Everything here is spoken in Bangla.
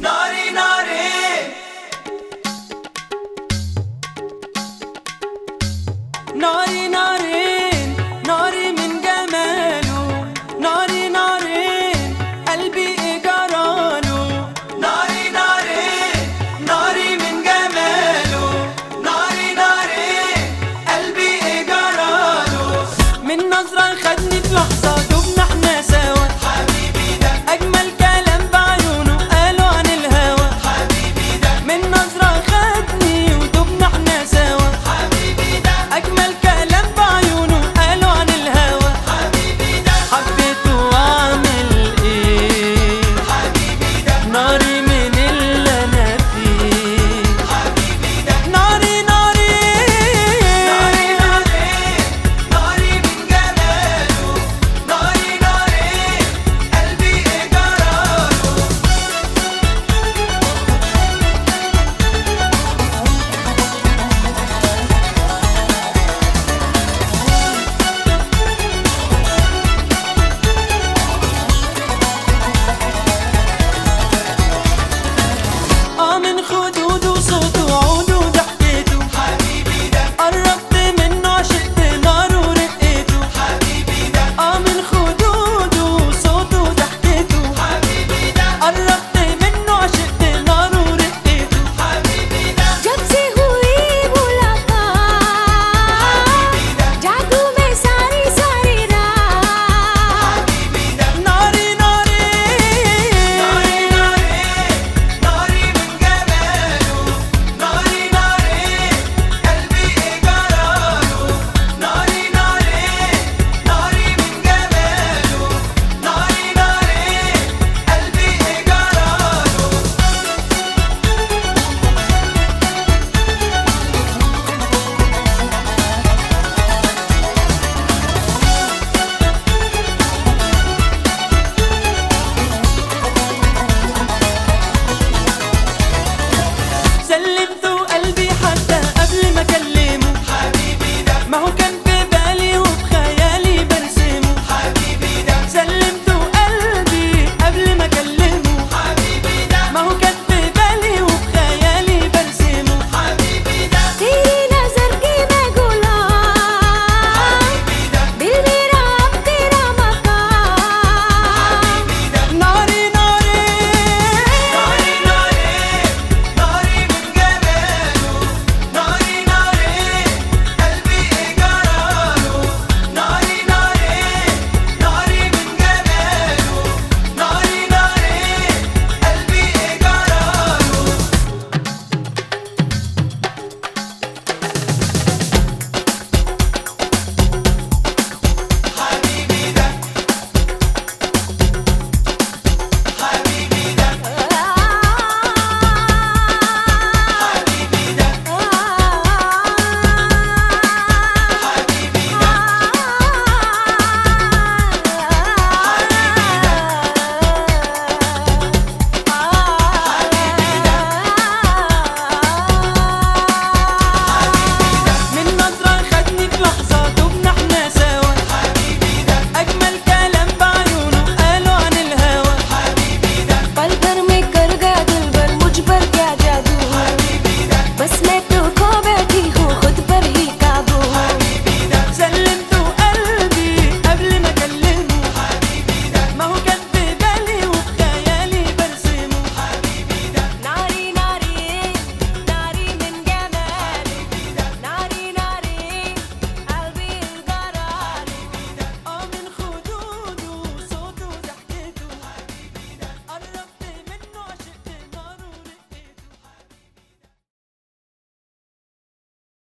নারে নারে। নারী নারী।